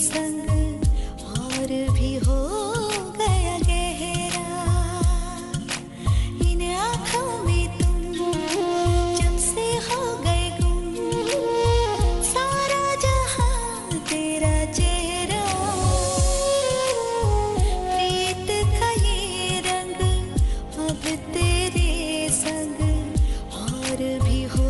संग और भी हो गया गहरा। इन आँखों में तुम जब से हो गए गुम, सारा जहाँ तेरा चेहरा, प्रीत का ये रंग अब तेरे संग और भी हो